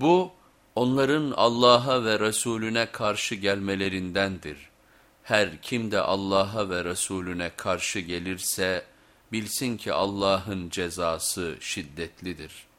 Bu onların Allah'a ve Resulüne karşı gelmelerindendir. Her kim de Allah'a ve Resulüne karşı gelirse bilsin ki Allah'ın cezası şiddetlidir.''